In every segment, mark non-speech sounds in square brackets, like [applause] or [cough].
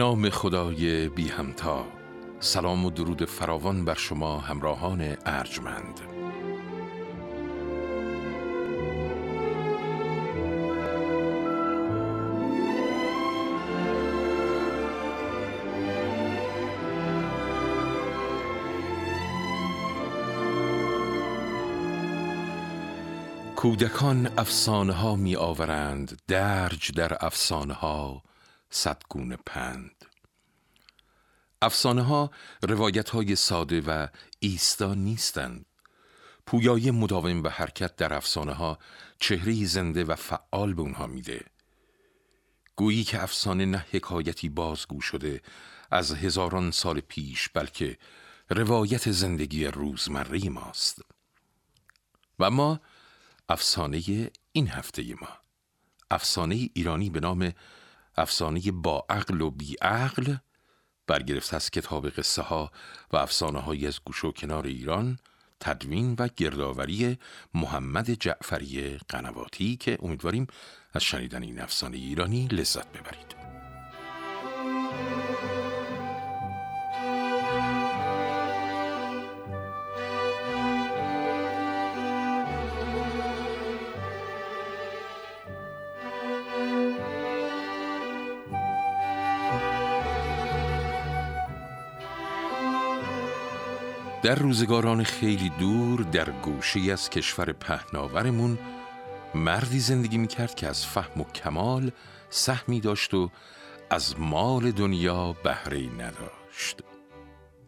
نام خدای بی همتا سلام و درود فراوان بر شما همراهان ارجمند. کودکان افسانه ها می آورند درج در افسانه ها صدگونه پند. افسانه ها روایت های ساده و ایستا نیستند. پویای مداوم و حرکت در افسانه ها چهره زنده و فعال به اونها میده. گویی که افسانه نه حکایتی بازگو شده از هزاران سال پیش بلکه روایت زندگی روزمره ماست. و ما افسانه این هفته ما افسانه ایرانی به نام افسانه با عقل و بی عقل برگرفته از کتاب قصه ها و افسانه های از گوش و کنار ایران تدوین و گردآوری محمد جعفری قنواتی که امیدواریم از شنیدن این افسانه ایرانی لذت ببرید. در روزگاران خیلی دور در گوشه از کشور پهناورمون مردی زندگی می‌کرد که از فهم و کمال سهمی داشت و از مال دنیا بهره نداشت.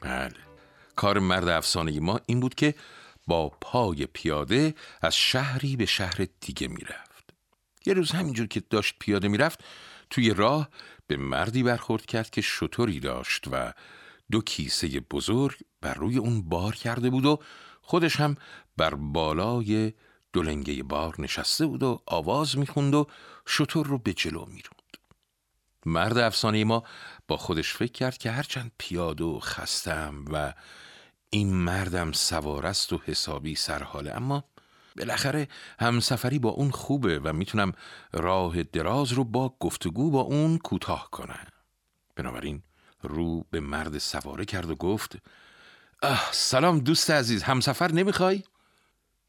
بله کار مرد افسانه ما این بود که با پای پیاده از شهری به شهر دیگه می‌رفت. یه روز همینجور که داشت پیاده می‌رفت توی راه به مردی برخورد کرد که شطوری داشت و دو کیسه بزرگ بر روی اون بار کرده بود و خودش هم بر بالای دولنگه بار نشسته بود و آواز می‌خوند و شطور رو به جلو می‌روند. مرد افسانه ما با خودش فکر کرد که هرچند پیاده و خستم و این مردم سوار است و حسابی سرحاله اما بالاخره همسفری با اون خوبه و می‌تونم راه دراز رو با گفتگو با اون کوتاه کنم. بنابراین رو به مرد سواره کرد و گفت آه سلام دوست عزیز همسفر نمی‌خوای؟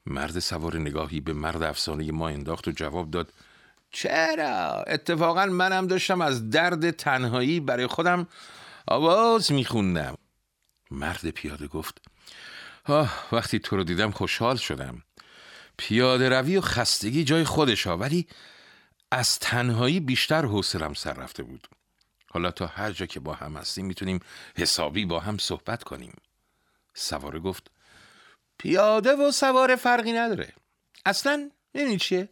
مرد سوار نگاهی به مرد افسانه ما انداخت و جواب داد چرا؟ اتفاقا منم داشتم از درد تنهایی برای خودم آواز میخوندم مرد پیاده گفت آه وقتی تو رو دیدم خوشحال شدم پیاده روی و خستگی جای خودش ها ولی از تنهایی بیشتر حوصلم سر رفته بود حالا تا هر جا که با هم هستیم می‌تونیم حسابی با هم صحبت کنیم. سواره گفت پیاده و سواره فرقی نداره. اصلا یعنی چیه؟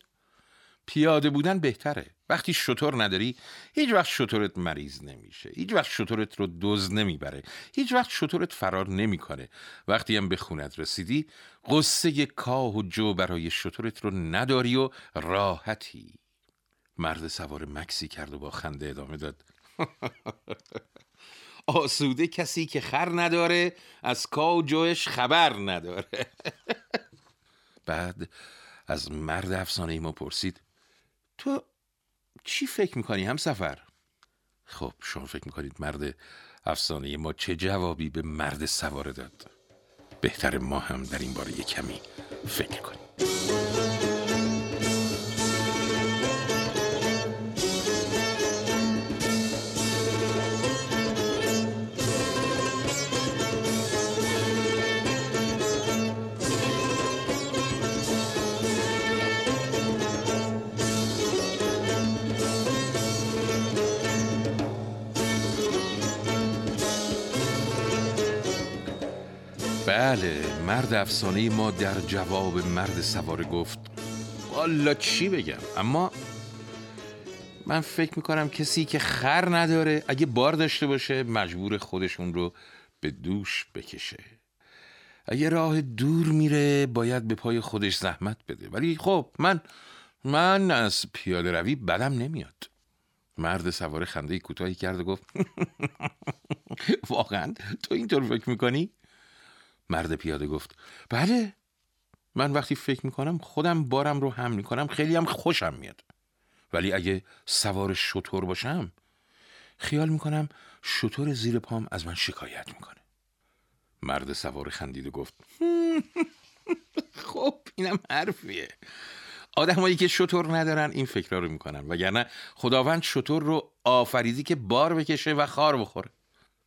پیاده بودن بهتره. وقتی شطور نداری هیچ وقت شطورت مریض نمیشه. هیچ وقت شطورت رو دوز نمی‌بره. هیچ وقت شطورت فرار نمی‌کنه. وقتی هم به خونت رسیدی قصه کاه و جو برای شطورت رو نداری و راحتی. مرد سوار مکسی کرد و با خنده ادامه داد. [laughs] آسوده کسی که خر نداره از کا جوش خبر نداره. [laughs] بعد از مرد افسانه ما پرسید تو چی فکر می‌کنی هم سفر؟ خب شما فکر می‌کنید مرد افسانه ما چه جوابی به مرد سواره داد؟ بهتر ما هم در این باره کمی فکر کنیم. بله مرد افسانه ما در جواب مرد سواره گفت والا چی بگم؟ اما من فکر می‌کنم کسی که خر نداره اگه بار داشته باشه مجبور خودشون رو به دوش بکشه. اگه راه دور میره باید به پای خودش زحمت بده. ولی خب من من از پیاده روی بدم نمیاد. مرد سواره خنده کوتاهی کرد و گفت [laughs] واقعا؟ تو اینطور فکر می‌کنی؟ مرد پیاده گفت بله من وقتی فکر می‌کنم خودم بارم رو هم می‌کنم خیلی هم خوشم میاد. ولی اگه سوار شطور باشم خیال می‌کنم شطور زیر پام از من شکایت می‌کنه. مرد سوار خندید و گفت خب اینم حرفیه. آدمایی که شطور ندارن این فکرها رو می‌کنن وگرنه خداوند شطور رو آفریدی که بار بکشه و خار بخوره.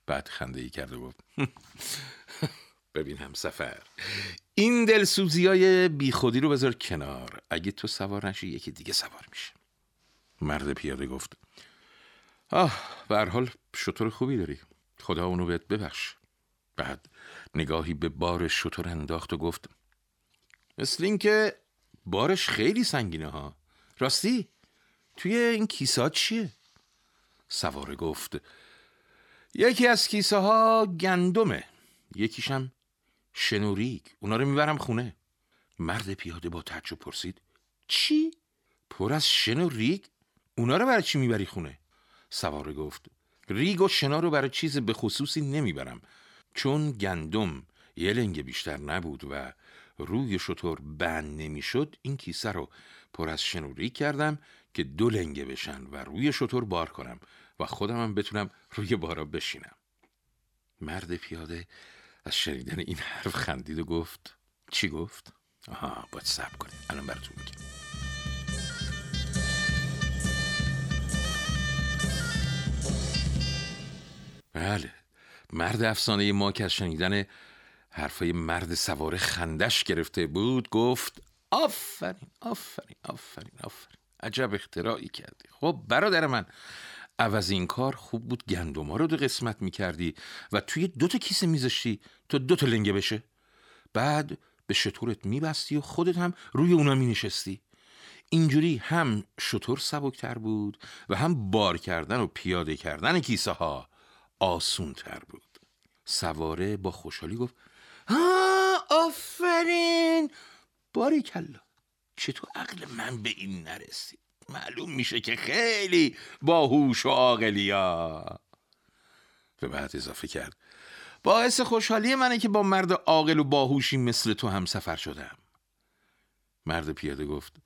بعد خنده ای کرد و گفت ببین هم سفر. این دلسوزی های بی خودی رو بذار کنار. اگه تو سوار نشی یکی دیگه سوار میشه. مرد پیاده گفت آه به حال شطور خوبی داری. خدا اونو بهت ببخش. بعد نگاهی به بار شطور انداخت و گفت مثل اینکه بارش خیلی سنگینه ها. راستی توی این کیسه چیه؟ سواره گفت یکی از کیسه ها گندمه. یکیشم شنوریک اونا رو می‌برم خونه مرد پیاده با تعجب پرسید چی؟ پر از شن و ریگ؟ اونا رو برای چی می‌بری خونه؟ سواره گفت ریگ و شنا رو برای چیز به خصوصی نمی‌برم چون گندم یه لنگ بیشتر نبود و روی شطور بند نمی‌شد این کیسه رو پر از شنوری کردم که دو لنگه بشن و روی شطور بار کنم و خودمم بتونم روی بارا بشینم مرد پیاده از شنیدن این حرف خندید و گفت چی گفت؟ آها باید سب کنید. الان براتون میگم. بله مرد افسانه ما که از شنیدن حرفای مرد سواره خندش گرفته بود گفت آفرین آفرین آفرین آفرین. عجب اختراعی کردی. خب برادر من عوض این کار خوب بود گندما رو دو قسمت می‌کردی و توی دوتا کیسه میذاشتی تا دوتا لنگه بشه. بعد به شطورت میبستی و خودت هم روی اونا مینشستی. اینجوری هم شطور سبکتر بود و هم بار کردن و پیاده کردن کیسه ها آسون تر بود. سواره با خوشحالی گفت ها آفرین! باری کلا چطور عقل من به این نرسید؟ معلوم میشه که خیلی باهوش و عاقلیا. به بعد اضافه کرد. باعث خوشحالی منه که با مرد عاقل و باهوشی مثل تو هم سفر شدم. مرد پیاده گفت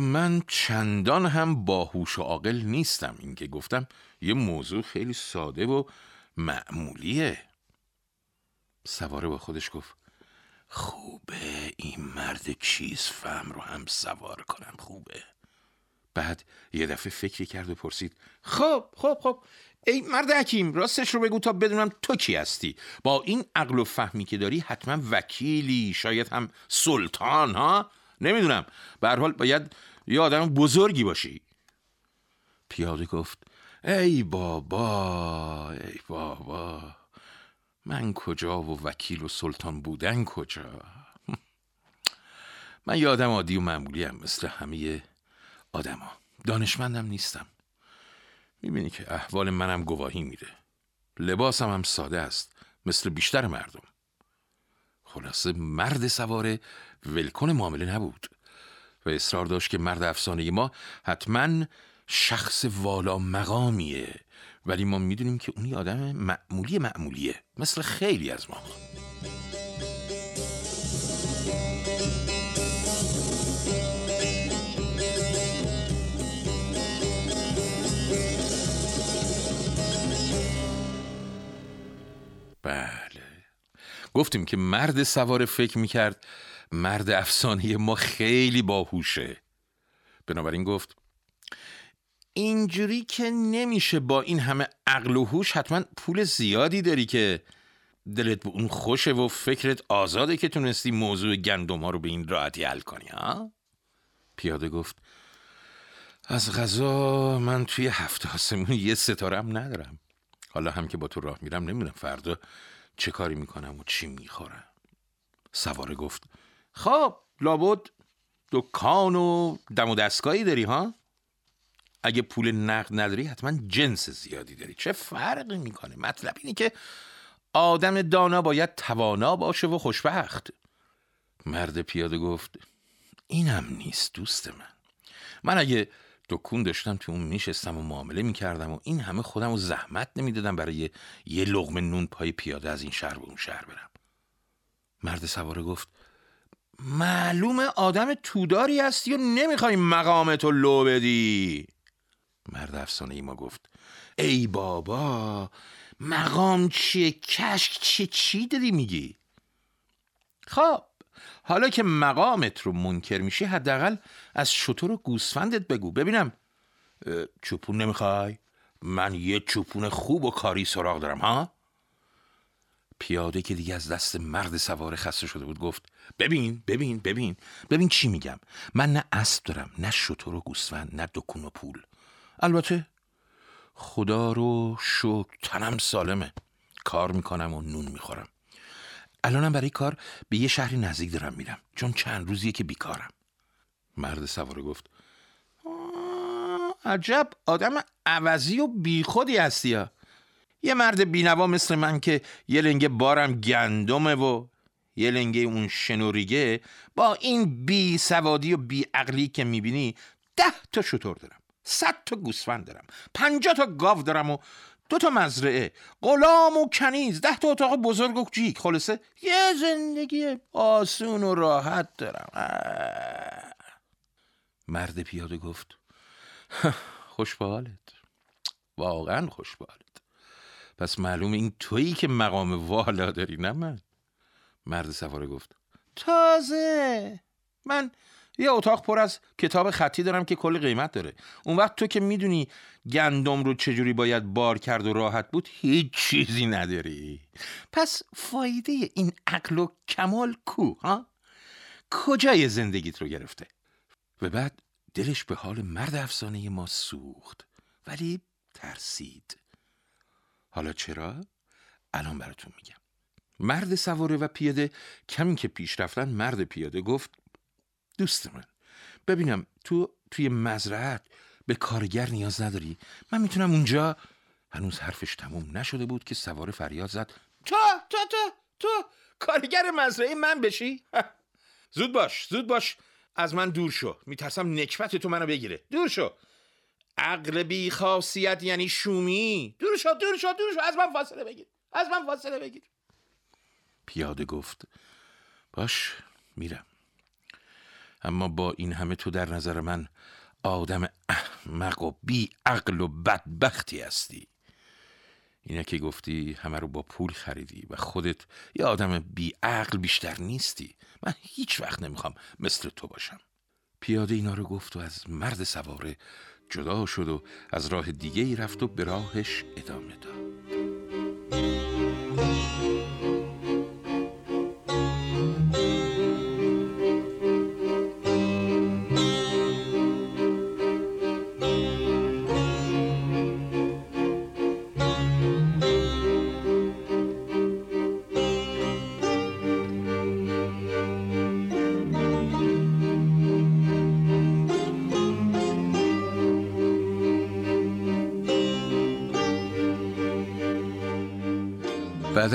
من چندان هم باهوش و عاقل نیستم. این که گفتم یه موضوع خیلی ساده و معمولیه. سواره با خودش گفت خوبه این مرد چیز فهم رو هم سوار کنم خوبه. بعد یه دفعه فکری کرد و پرسید خب خب خب ای مرد حکیم راستش رو بگو تا بدونم تو کی هستی؟ با این عقل و فهمی که داری حتما وکیلی شاید هم سلطان ها؟ نمی‌دونم. به حال باید یه آدم بزرگی باشی. پیاده گفت ای بابا ای بابا. من کجا و وکیل و سلطان بودن کجا؟ [laughs] من یه آدم عادی و معمولی هم مثل همه آدما. دانشمندم نیستم. می‌بینی که احوال منم گواهی میده. لباسم هم ساده است مثل بیشتر مردم. خلاصه مرد سواره ولکن معامله نبود. و اصرار داشت که مرد افسانه ما حتما شخص والا مقامیه. ولی ما می‌دونیم که اونی آدم معمولی معمولیه مثل خیلی از ما. بله. گفتیم که مرد سوار فکر می‌کرد مرد افسانه ما خیلی باهوشه. بنابراین گفت اینجوری که نمیشه با این همه عقل و هوش حتما پول زیادی داری که دلت به اون خوشه و فکرت آزاده که تونستی موضوع گندم ها رو به این راحتی حل کنی ها؟ پیاده گفت از غذا من توی هفته آسمون یه ستاره هم ندارم. حالا هم که با تو راه میرم نمی‌دونم فردا چه کاری می‌کنم و چی می‌خورم. سواره گفت خب لابد دکان و دم و دستگاهی داری ها؟ اگه پول نقد نداری حتما جنس زیادی داری. چه فرقی می‌کنه؟ مطلب اینه که آدم دانا باید توانا باشه و خوشبخت. مرد پیاده گفت اینم نیست دوست من. من اگه دکون داشتم تو اون میشستم و معامله می‌کردم و این همه خودم و زحمت نمی‌دادم برای یه لغم نون پای پیاده از این شهر به اون شهر برم. مرد سواره گفت معلوم آدم توداری هستی و نمی‌خوای مقامتو لو بدی. مرد افسانه ای ما گفت ای بابا مقام چیه؟ کشک چیه؟ چی داری میگی؟ خب حالا که مقامت رو منکر میشی حداقل از شطور و گوسفندت بگو. ببینم چوپون نمی‌خوای؟ من یه چوپون خوب و کاری سراغ دارم ها؟ پیاده که دیگه از دست مرد سوار خسته شده بود گفت ببین ببین ببین ببین چی میگم. من نه اسب دارم نه شطور و گوسفند نه دکون و پول. البته. خدا رو شکر تنم سالمه. کار می‌کنم و نون می‌خورم. الانم برای کار به یه شهری نزدیک دارم میرم چون چند روزیه که بیکارم. مرد سواره گفت عجب آدم عوضی و بیخودی هستی یا یه مرد بینوا مثل من که یه لنگه بارم گندمه و یه لنگه اون شنوریگه با این بی سوادی و بی عقلی که می‌بینی ده تا شطور دارم. صد تا گوسفند دارم. پنجاه تا گاو دارم و دو تا مزرعه. غلام و کنیز. ده تا اتاق بزرگ و کوچیک. خلاصه یه زندگی آسون و راحت دارم. مرد پیاده گفت خوش واقعا خوش پس معلوم این تویی که مقام والا داری نه من. مرد سواره گفت تازه. من یه اتاق پر از کتاب خطی دارم که کل قیمت داره. اون وقت تو که می‌دونی گندم رو چجوری باید بار کرد و راحت بود هیچ چیزی نداری. پس فایده این عقل و کمال کو ها؟ کجای زندگیت رو گرفته؟ و بعد دلش به حال مرد افسانه ما سوخت ولی ترسید. حالا چرا؟ الان براتون میگم. مرد سواره و پیاده کمی که پیش رفتن مرد پیاده گفت دوست من. ببینم تو توی مزرعت به کارگر نیاز نداری؟ من می‌تونم اونجا هنوز حرفش تموم نشده بود که سواره فریاد زد. تو تو تو تو کارگر مزرعه من بشی؟ زود باش زود باش. از من دور شو. میترسم نکبت تو منو بگیره. دور شو. عقل بی خاصیت یعنی شومی. دور شو دور شو دور شو. از من فاصله بگیر. از من فاصله بگیر. پیاده گفت باش میرم. اما با این همه تو در نظر من آدم احمق و بی عقل و بدبختی هستی. اینه که گفتی همه رو با پول خریدی و خودت یه آدم بی عقل بیشتر نیستی. من هیچ وقت نمی‌خوام مثل تو باشم. پیاده اینا رو گفت و از مرد سواره جدا شد و از راه دیگه ای رفت و به راهش ادامه داد.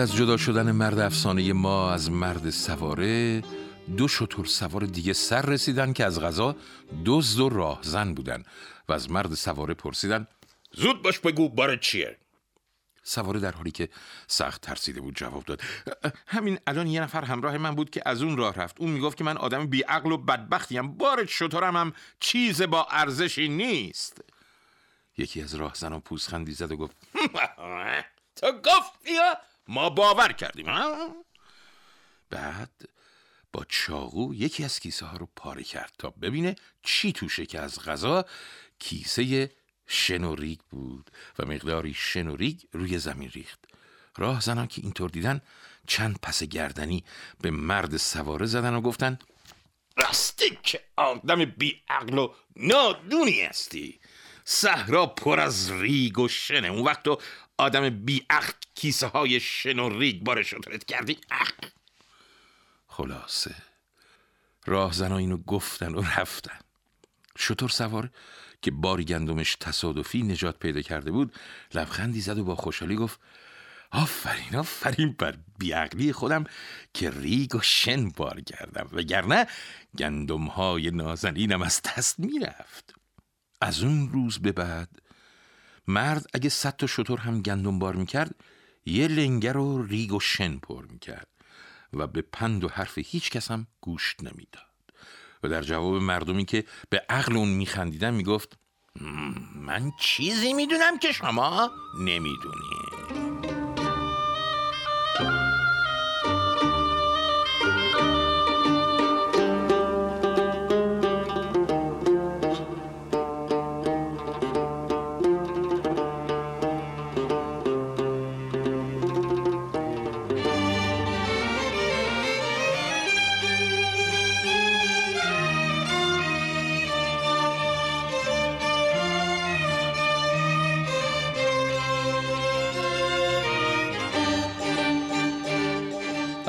از جدا شدن مرد افسانه ما از مرد سواره دو شطور سوار دیگه سر رسیدن که از غذا دزد و راهزن بودن و از مرد سواره پرسیدن زود باش بگو بار چیه؟ سواره در حالی که سخت ترسیده بود جواب داد. همین الان یه نفر همراه من بود که از اون راه رفت. اون می‌گفت که من آدم بیعقل و بدبختیم. بار شطورم هم چیز با ارزشی نیست. یکی از راهزنان پوزخندی زد و گفت [laughs] تو گفتی؟ ما باور کردیم ها؟ بعد با چاقو یکی از کیسه ها رو پاره کرد تا ببینه چی توشه که از غذا کیسه شنوریگ بود و مقداری شنوریگ روی زمین ریخت. راه زنان که اینطور دیدن چند پس گردنی به مرد سواره زدن و گفتن راستی که آدم بی عقل و نادونی هستی. صحرا پر از ریگ و شنه. اون وقت تو آدم بیعقل کیسه های شن و ریگ بار شطرت کردی. اخ خلاصه. راهزنا اینو گفتن و رفتن. شطور سوار که بار گندمش تصادفی نجات پیدا کرده بود لبخندی زد و با خوشحالی گفت آفرین آفرین بر بیعقلی خودم که ریگ و شن بار کردم. وگرنه گندم های نازنینم از دست می‌رفت. از اون روز به بعد مرد اگه صد تا شطور هم گندم بار می‌کرد یه لنگر و ریگ و شن پر می‌کرد و به پند و حرف هیچ کس هم گوش نمی‌داد. و در جواب مردمی که به عقل اون میخندیدن می‌گفت من چیزی می‌دونم که شما نمی‌دونید.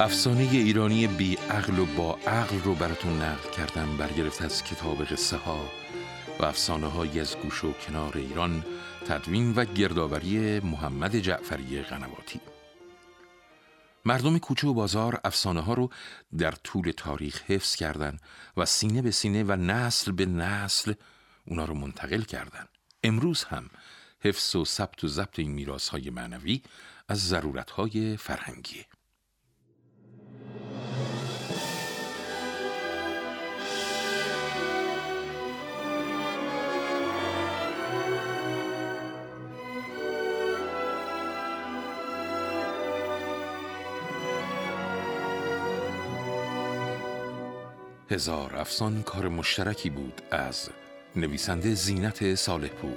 افسانه ایرانی بی عقل و با عقل رو براتون نقل کردم برگرفت از کتاب قصه ها و افسانه های از گوش و کنار ایران تدوین و گردآوری محمد جعفری غنواتی مردم کوچه و بازار افسانه ها رو در طول تاریخ حفظ کردند و سینه به سینه و نسل به نسل اونا رو منتقل کردند. امروز هم حفظ و ثبت و ضبط این میراث های معنوی از ضرورت های فرهنگیه. هزار افسان کار مشترکی بود از نویسنده زینت صالح پور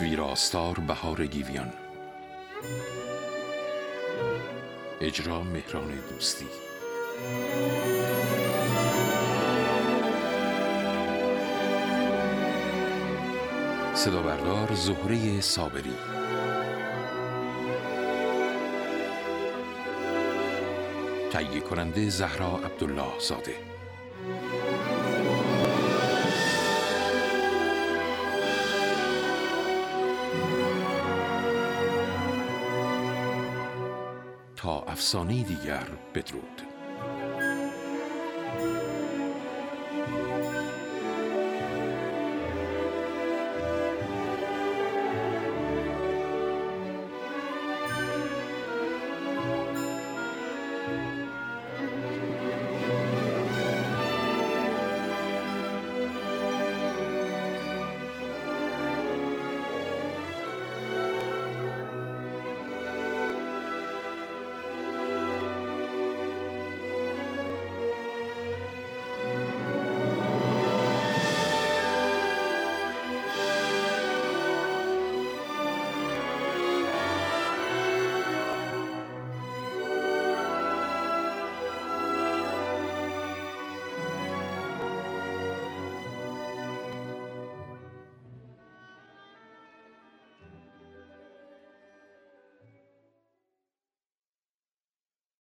ویراستار بهار گیویان. اجرا مهران دوستی. صدا بردار زهره صابری. تهیه کننده زهرا عبدالله زاده افسانه دیگر بدرود.